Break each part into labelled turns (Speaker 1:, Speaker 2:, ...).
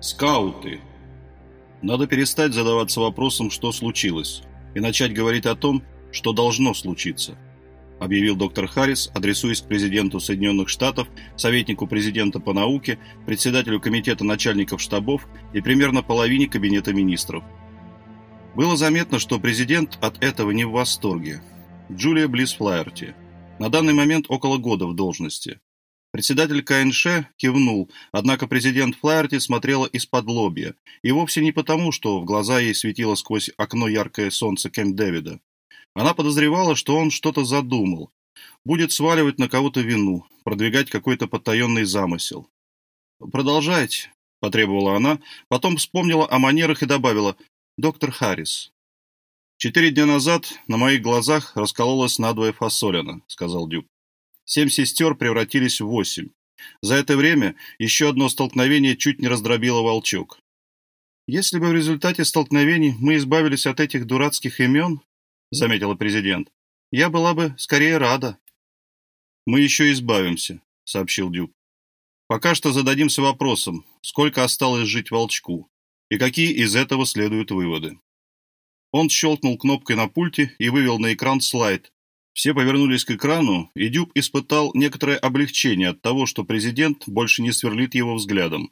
Speaker 1: Скауты. Надо перестать задаваться вопросом, что случилось, и начать говорить о том, что должно случиться, объявил доктор Харрис, адресуясь к президенту Соединенных Штатов, советнику президента по науке, председателю комитета начальников штабов и примерно половине кабинета министров. Было заметно, что президент от этого не в восторге. Джулия Близ Флаерти. На данный момент около года в должности. Председатель КНШ кивнул, однако президент Флаерти смотрела из-под лобья, и вовсе не потому, что в глаза ей светило сквозь окно яркое солнце Кэмп-Дэвида. Она подозревала, что он что-то задумал, будет сваливать на кого-то вину, продвигать какой-то потаенный замысел. «Продолжайте», — потребовала она, потом вспомнила о манерах и добавила «Доктор Харрис». «Четыре дня назад на моих глазах раскололась надвое фасолина», — сказал Дюб. Семь сестер превратились в восемь. За это время еще одно столкновение чуть не раздробило волчок. «Если бы в результате столкновений мы избавились от этих дурацких имен, — заметила президент, — я была бы скорее рада». «Мы еще избавимся», — сообщил Дюб. «Пока что зададимся вопросом, сколько осталось жить волчку, и какие из этого следуют выводы». Он щелкнул кнопкой на пульте и вывел на экран слайд, все повернулись к экрану, и Дюб испытал некоторое облегчение от того, что президент больше не сверлит его взглядом.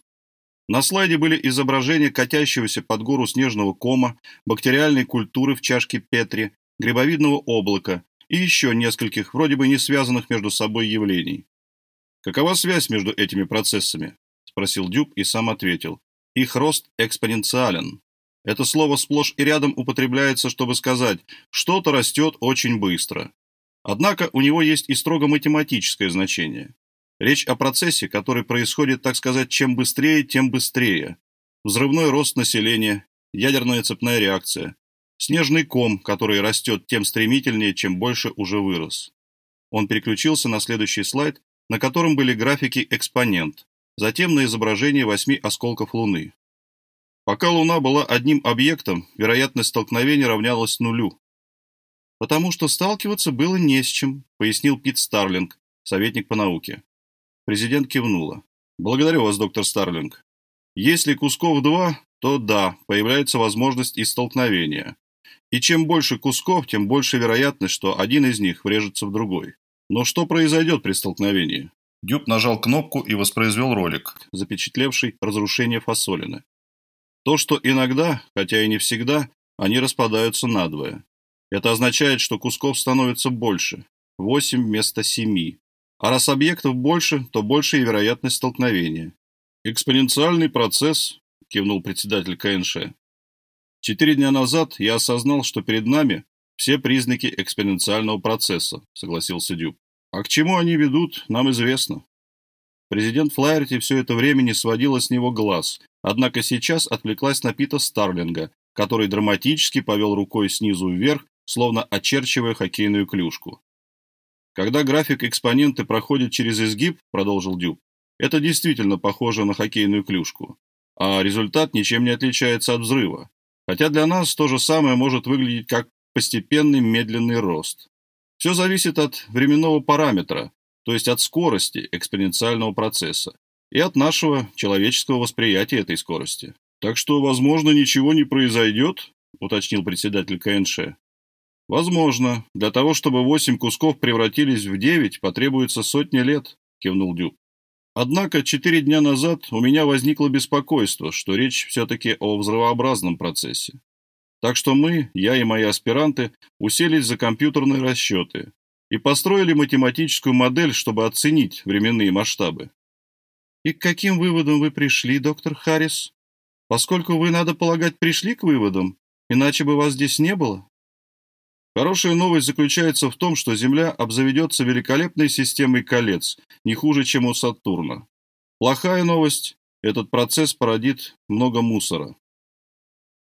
Speaker 1: На слайде были изображения катящегося под гору снежного кома, бактериальной культуры в чашке Петри, грибовидного облака и еще нескольких, вроде бы не связанных между собой явлений. «Какова связь между этими процессами?» – спросил Дюб и сам ответил. «Их рост экспоненциален. Это слово сплошь и рядом употребляется, чтобы сказать, что-то растет очень быстро. Однако у него есть и строго математическое значение. Речь о процессе, который происходит, так сказать, чем быстрее, тем быстрее. Взрывной рост населения, ядерная цепная реакция, снежный ком, который растет тем стремительнее, чем больше уже вырос. Он переключился на следующий слайд, на котором были графики экспонент, затем на изображение восьми осколков Луны. Пока Луна была одним объектом, вероятность столкновения равнялась нулю. «Потому что сталкиваться было не с чем», — пояснил Пит Старлинг, советник по науке. Президент кивнула. «Благодарю вас, доктор Старлинг. Если кусков два, то да, появляется возможность и столкновения. И чем больше кусков, тем больше вероятность, что один из них врежется в другой. Но что произойдет при столкновении?» Дюб нажал кнопку и воспроизвел ролик, запечатлевший разрушение фасолины. То, что иногда, хотя и не всегда, они распадаются надвое. Это означает, что кусков становится больше, 8 вместо 7. А раз объектов больше, то больше и вероятность столкновения. Экспоненциальный процесс, кивнул председатель КНШ. Четыре дня назад я осознал, что перед нами все признаки экспоненциального процесса, согласился Дюб. А к чему они ведут, нам известно. Президент Флайерти все это время не сводила с него глаз, однако сейчас отвлеклась на Пита Старлинга, который драматически повел рукой снизу вверх словно очерчивая хоккейную клюшку. Когда график экспоненты проходит через изгиб, продолжил Дюб, это действительно похоже на хоккейную клюшку, а результат ничем не отличается от взрыва. Хотя для нас то же самое может выглядеть как постепенный медленный рост. Все зависит от временного параметра, то есть от скорости экспоненциального процесса и от нашего человеческого восприятия этой скорости. Так что, возможно, ничего не произойдет, уточнил председатель КНШ. «Возможно. Для того, чтобы восемь кусков превратились в девять, потребуется сотни лет», — кивнул Дюб. «Однако четыре дня назад у меня возникло беспокойство, что речь все-таки о взрывообразном процессе. Так что мы, я и мои аспиранты, уселись за компьютерные расчеты и построили математическую модель, чтобы оценить временные масштабы». «И к каким выводам вы пришли, доктор Харрис? Поскольку вы, надо полагать, пришли к выводам, иначе бы вас здесь не было?» Хорошая новость заключается в том, что Земля обзаведется великолепной системой колец, не хуже, чем у Сатурна. Плохая новость – этот процесс породит много мусора.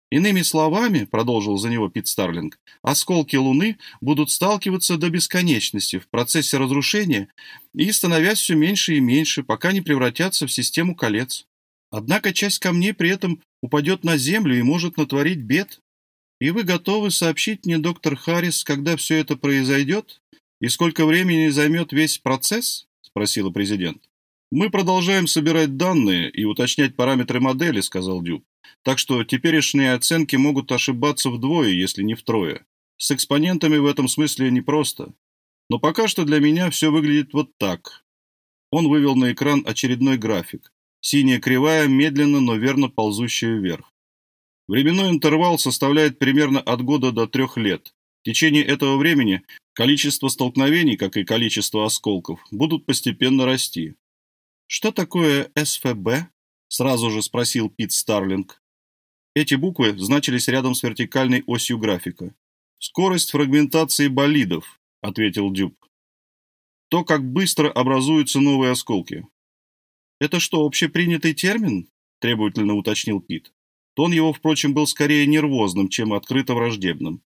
Speaker 1: Иными словами, продолжил за него Пит Старлинг, осколки Луны будут сталкиваться до бесконечности в процессе разрушения и становясь все меньше и меньше, пока не превратятся в систему колец. Однако часть камней при этом упадет на Землю и может натворить бед. «И вы готовы сообщить мне, доктор Харрис, когда все это произойдет? И сколько времени займет весь процесс?» – спросила президент. «Мы продолжаем собирать данные и уточнять параметры модели», — сказал Дюб. «Так что теперешние оценки могут ошибаться вдвое, если не втрое. С экспонентами в этом смысле непросто. Но пока что для меня все выглядит вот так». Он вывел на экран очередной график. Синяя кривая, медленно, но верно ползущая вверх. Временной интервал составляет примерно от года до трех лет. В течение этого времени количество столкновений, как и количество осколков, будут постепенно расти. «Что такое СФБ?» – сразу же спросил Пит Старлинг. Эти буквы значились рядом с вертикальной осью графика. «Скорость фрагментации болидов», – ответил Дюб. «То, как быстро образуются новые осколки». «Это что, общепринятый термин?» – требовательно уточнил Пит. Тон его, впрочем, был скорее нервозным, чем открыто враждебным.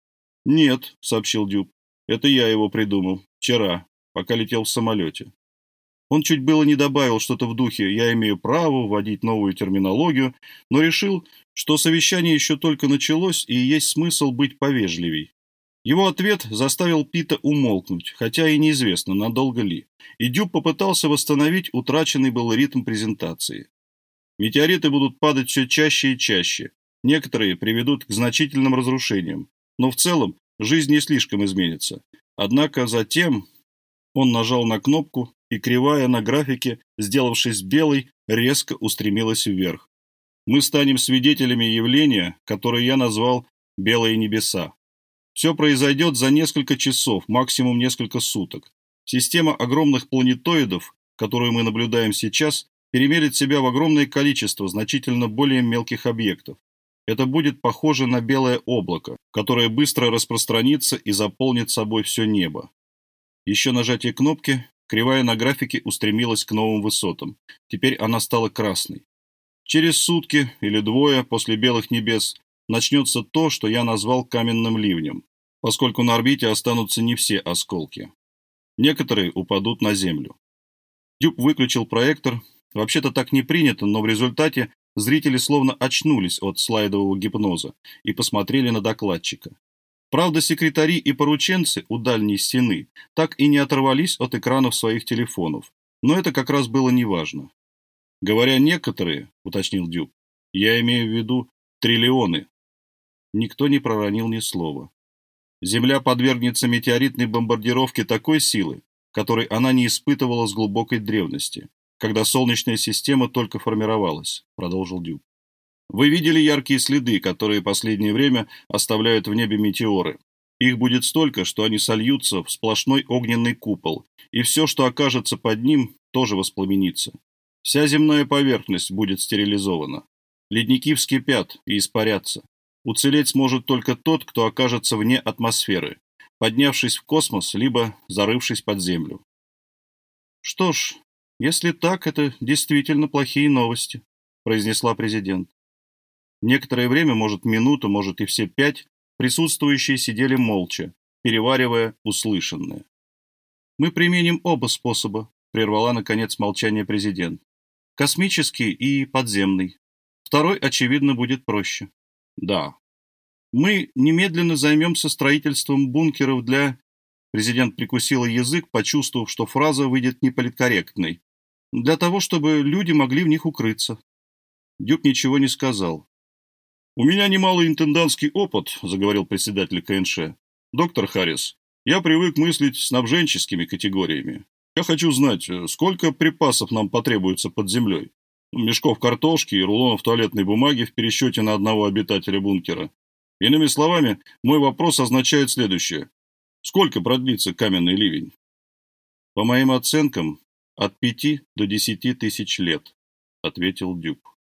Speaker 1: «Нет», — сообщил Дюб, — «это я его придумал. Вчера, пока летел в самолете». Он чуть было не добавил что-то в духе «я имею право вводить новую терминологию», но решил, что совещание еще только началось и есть смысл быть повежливей. Его ответ заставил Пита умолкнуть, хотя и неизвестно, надолго ли. И Дюб попытался восстановить утраченный был ритм презентации. Метеориты будут падать все чаще и чаще. Некоторые приведут к значительным разрушениям. Но в целом жизнь не слишком изменится. Однако затем он нажал на кнопку, и кривая на графике, сделавшись белой, резко устремилась вверх. Мы станем свидетелями явления, которое я назвал «белые небеса». Все произойдет за несколько часов, максимум несколько суток. Система огромных планетоидов, которую мы наблюдаем сейчас, перемелет себя в огромное количество значительно более мелких объектов. Это будет похоже на белое облако, которое быстро распространится и заполнит собой все небо. Еще нажатие кнопки, кривая на графике устремилась к новым высотам. Теперь она стала красной. Через сутки или двое после белых небес начнется то, что я назвал каменным ливнем, поскольку на орбите останутся не все осколки. Некоторые упадут на Землю. Дюб выключил проектор, Вообще-то так не принято, но в результате зрители словно очнулись от слайдового гипноза и посмотрели на докладчика. Правда, секретари и порученцы у дальней стены так и не оторвались от экранов своих телефонов, но это как раз было неважно. Говоря «некоторые», — уточнил Дюб, — я имею в виду триллионы. Никто не проронил ни слова. Земля подвергнется метеоритной бомбардировке такой силы, которой она не испытывала с глубокой древности когда Солнечная система только формировалась», — продолжил Дюб. «Вы видели яркие следы, которые последнее время оставляют в небе метеоры. Их будет столько, что они сольются в сплошной огненный купол, и все, что окажется под ним, тоже воспламенится. Вся земная поверхность будет стерилизована. Ледники вскипят и испарятся. Уцелеть сможет только тот, кто окажется вне атмосферы, поднявшись в космос, либо зарывшись под землю. Что ж, «Если так, это действительно плохие новости», – произнесла президент. Некоторое время, может минуту, может и все пять, присутствующие сидели молча, переваривая услышанное. «Мы применим оба способа», – прервала, наконец, молчание президент. «Космический и подземный. Второй, очевидно, будет проще». «Да». «Мы немедленно займемся строительством бункеров для...» Президент прикусил язык, почувствовав, что фраза выйдет неполиткорректной для того, чтобы люди могли в них укрыться. Дюк ничего не сказал. «У меня немалый интендантский опыт», — заговорил председатель КНШ. «Доктор Харрис, я привык мыслить снабженческими категориями. Я хочу знать, сколько припасов нам потребуется под землей? Мешков картошки и рулонов туалетной бумаги в пересчете на одного обитателя бункера. Иными словами, мой вопрос означает следующее. Сколько продлится каменный ливень? По моим оценкам, «От пяти до десяти тысяч лет», — ответил Дюк.